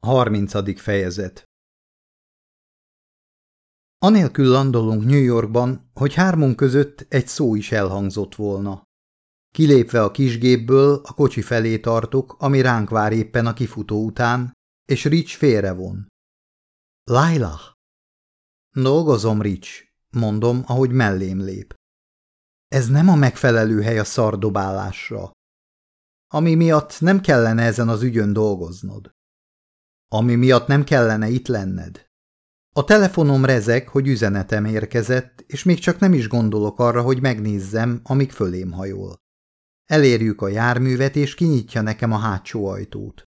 30. fejezet Anélkül landolunk New Yorkban, hogy hármunk között egy szó is elhangzott volna. Kilépve a kisgépből a kocsi felé tartok, ami ránk vár éppen a kifutó után, és Rich félrevon. Laila! Dolgozom, Rich, mondom, ahogy mellém lép. Ez nem a megfelelő hely a szardobálásra. Ami miatt nem kellene ezen az ügyön dolgoznod. Ami miatt nem kellene itt lenned. A telefonom rezeg, hogy üzenetem érkezett, és még csak nem is gondolok arra, hogy megnézzem, amíg fölém hajol. Elérjük a járművet, és kinyitja nekem a hátsó ajtót.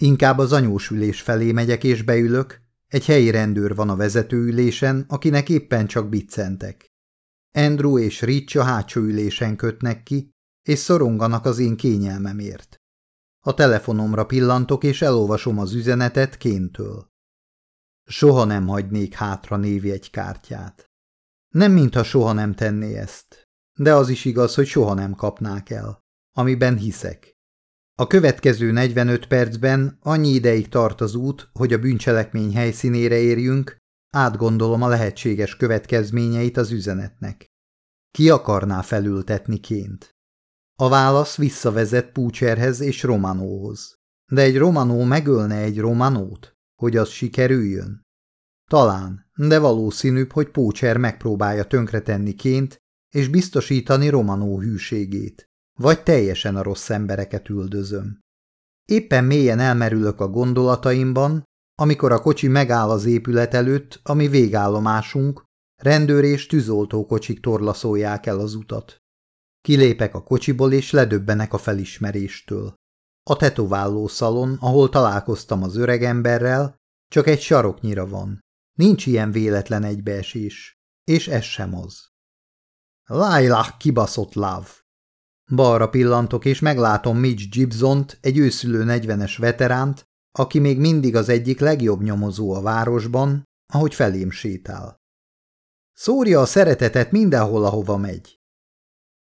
Inkább az anyósülés felé megyek és beülök, egy helyi rendőr van a vezetőülésen, akinek éppen csak biccentek. Andrew és Rich a hátsó ülésen kötnek ki, és szoronganak az én kényelmemért. A telefonomra pillantok, és elolvasom az üzenetet Kéntől. Soha nem hagynék hátra kártyát. Nem mintha soha nem tenné ezt, de az is igaz, hogy soha nem kapnák el, amiben hiszek. A következő 45 percben annyi ideig tart az út, hogy a bűncselekmény helyszínére érjünk, átgondolom a lehetséges következményeit az üzenetnek. Ki akarná felültetni ként? A válasz visszavezet Púcserhez és Romanóhoz. De egy Romanó megölne egy Romanót, hogy az sikerüljön? Talán, de valószínűbb, hogy Pócser megpróbálja tönkretenni ként és biztosítani Romanó hűségét. Vagy teljesen a rossz embereket üldözöm. Éppen mélyen elmerülök a gondolataimban, amikor a kocsi megáll az épület előtt, ami végállomásunk, rendőr és tűzoltókocsik torlaszolják el az utat. Kilépek a kocsiból, és ledöbbenek a felismeréstől. A tetováló szalon, ahol találkoztam az öregemberrel, csak egy saroknyira van. Nincs ilyen véletlen egybeesés, és ez sem az. Lájlach kibaszott láv! Balra pillantok, és meglátom Mitch Gibsont, egy őszülő negyvenes veteránt, aki még mindig az egyik legjobb nyomozó a városban, ahogy felém sétál. Szórja a szeretetet mindenhol, ahova megy.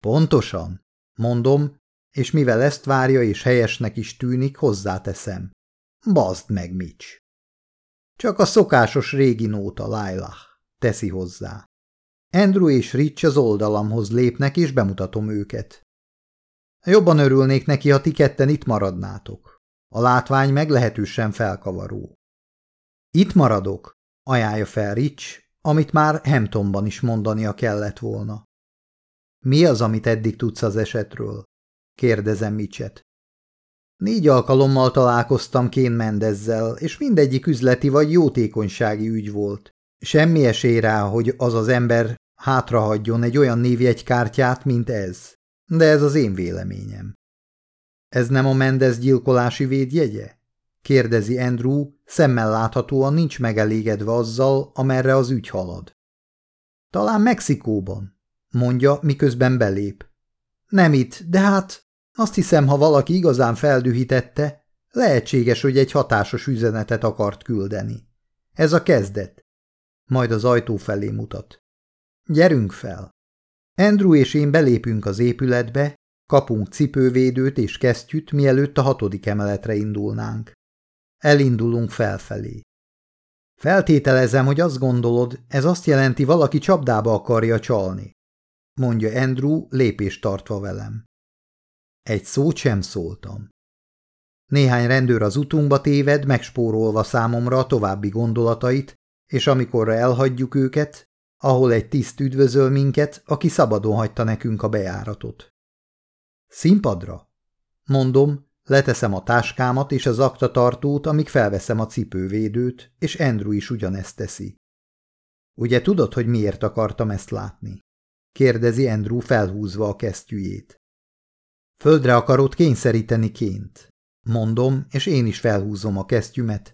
Pontosan, mondom, és mivel ezt várja és helyesnek is tűnik, hozzáteszem. Bazd meg, Mitch. Csak a szokásos régi nóta, Lailah, teszi hozzá. Andrew és Rich az oldalamhoz lépnek, és bemutatom őket. Jobban örülnék neki, ha ti ketten itt maradnátok. A látvány meglehetősen felkavaró. Itt maradok, ajánlja fel Rich, amit már Hamptonban is mondania kellett volna. Mi az, amit eddig tudsz az esetről? kérdezem Micset. Négy alkalommal találkoztam Kén Mendezzel, és mindegyik üzleti vagy jótékonysági ügy volt. Semmi esély rá, hogy az az ember hátrahagyjon egy olyan névjegykártyát, mint ez. De ez az én véleményem. Ez nem a Mendez gyilkolási védjegye? kérdezi Andrew, szemmel láthatóan nincs megelégedve azzal, amerre az ügy halad. Talán Mexikóban, mondja, miközben belép. Nem itt, de hát azt hiszem, ha valaki igazán feldühítette, lehetséges, hogy egy hatásos üzenetet akart küldeni. Ez a kezdet. Majd az ajtó felé mutat. Gyerünk fel! Andrew és én belépünk az épületbe, kapunk cipővédőt és kesztyűt, mielőtt a hatodik emeletre indulnánk. Elindulunk felfelé. Feltételezem, hogy azt gondolod, ez azt jelenti, valaki csapdába akarja csalni, mondja Andrew lépést tartva velem. Egy szót sem szóltam. Néhány rendőr az utunkba téved, megspórolva számomra a további gondolatait, és amikorra elhagyjuk őket, ahol egy tiszt üdvözöl minket, aki szabadon hagyta nekünk a bejáratot. Színpadra? Mondom, leteszem a táskámat és az aktatartót, amíg felveszem a cipővédőt, és Andrew is ugyanezt teszi. Ugye tudod, hogy miért akartam ezt látni? Kérdezi Andrew felhúzva a kesztyűjét. Földre akarod kényszeríteni ként. Mondom, és én is felhúzom a kesztyümet.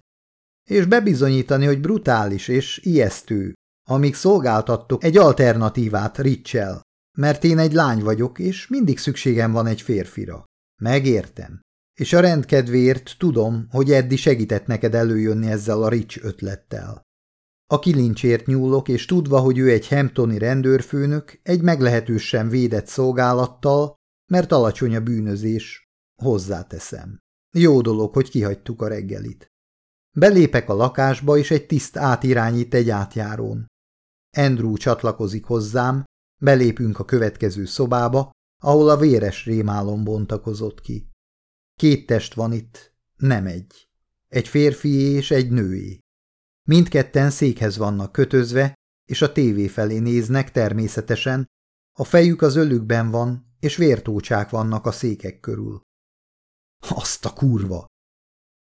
És bebizonyítani, hogy brutális és ijesztő, amíg szolgáltattok egy alternatívát Ricsel, mert én egy lány vagyok, és mindig szükségem van egy férfira. Megértem. És a rendkedvéért tudom, hogy Eddi segített neked előjönni ezzel a Rich ötlettel. A kilincsért nyúlok, és tudva, hogy ő egy Hamptoni rendőrfőnök, egy meglehetősen védett szolgálattal, mert alacsony a bűnözés, hozzáteszem. Jó dolog, hogy kihagytuk a reggelit. Belépek a lakásba, és egy tiszt átirányít egy átjárón. Andrew csatlakozik hozzám, belépünk a következő szobába, ahol a véres rémálom bontakozott ki. Két test van itt, nem egy. Egy férfi és egy női. Mindketten székhez vannak kötözve, és a tévé felé néznek természetesen, a fejük az ölükben van, és vértócsák vannak a székek körül. Azt a kurva!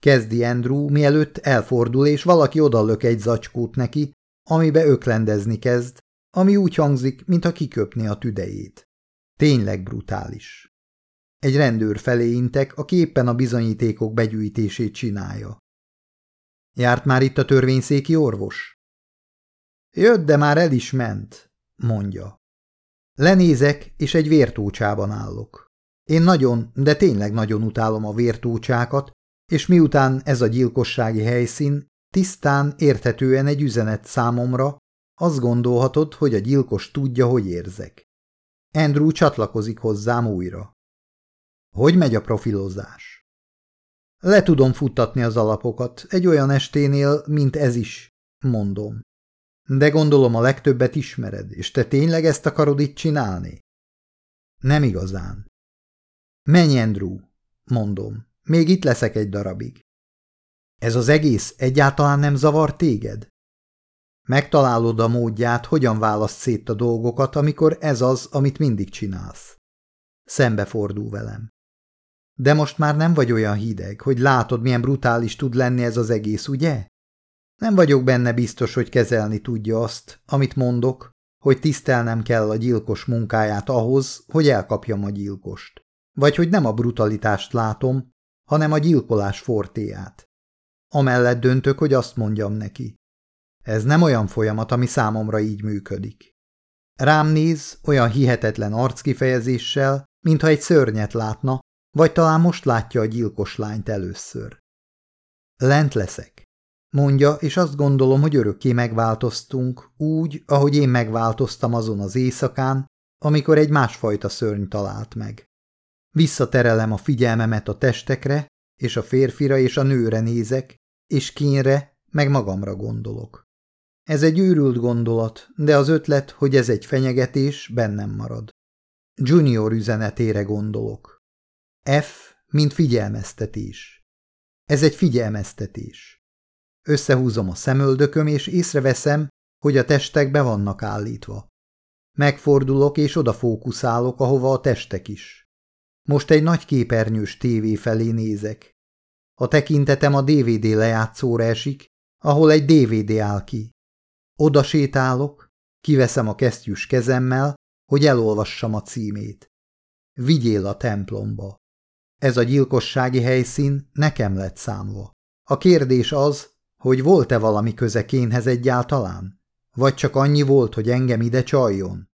Kezdi Andrew, mielőtt elfordul, és valaki odalök egy zacskót neki, amibe öklendezni kezd, ami úgy hangzik, mintha kiköpni a tüdejét. Tényleg brutális. Egy rendőr felé intek, aki éppen a bizonyítékok begyűjtését csinálja. Járt már itt a törvényszéki orvos? Jött, de már el is ment, mondja. Lenézek, és egy vértócsában állok. Én nagyon, de tényleg nagyon utálom a vértócsákat, és miután ez a gyilkossági helyszín, tisztán, érthetően egy üzenet számomra, azt gondolhatod, hogy a gyilkos tudja, hogy érzek. Andrew csatlakozik hozzám újra. Hogy megy a profilozás? Le tudom futtatni az alapokat, egy olyan esténél, mint ez is, mondom. De gondolom a legtöbbet ismered, és te tényleg ezt akarod itt csinálni? Nem igazán. Menj, Andrew, mondom. Még itt leszek egy darabig. Ez az egész egyáltalán nem zavar téged? Megtalálod a módját, hogyan választ szét a dolgokat, amikor ez az, amit mindig csinálsz. Szembefordul velem. De most már nem vagy olyan hideg, hogy látod, milyen brutális tud lenni ez az egész, ugye? Nem vagyok benne biztos, hogy kezelni tudja azt, amit mondok, hogy tisztelnem kell a gyilkos munkáját ahhoz, hogy elkapjam a gyilkost. Vagy hogy nem a brutalitást látom, hanem a gyilkolás fortéját. Amellett döntök, hogy azt mondjam neki. Ez nem olyan folyamat, ami számomra így működik. Rám néz olyan hihetetlen arckifejezéssel, mintha egy szörnyet látna, vagy talán most látja a gyilkos lányt először. Lent leszek, mondja, és azt gondolom, hogy örökké megváltoztunk, úgy, ahogy én megváltoztam azon az éjszakán, amikor egy másfajta szörny talált meg. Visszaterelem a figyelmemet a testekre, és a férfira és a nőre nézek, és kínre, meg magamra gondolok. Ez egy őrült gondolat, de az ötlet, hogy ez egy fenyegetés, bennem marad. Junior üzenetére gondolok. F, mint figyelmeztetés. Ez egy figyelmeztetés. Összehúzom a szemöldököm, és észreveszem, hogy a testek be vannak állítva. Megfordulok, és odafókuszálok, ahova a testek is. Most egy nagy képernyős tévé felé nézek. A tekintetem a DVD lejátszóra esik, ahol egy DVD áll ki. Oda sétálok, kiveszem a kesztyűs kezemmel, hogy elolvassam a címét. Vigyél a templomba. Ez a gyilkossági helyszín nekem lett számva. A kérdés az, hogy volt-e valami köze Kénhez egyáltalán? Vagy csak annyi volt, hogy engem ide csaljon?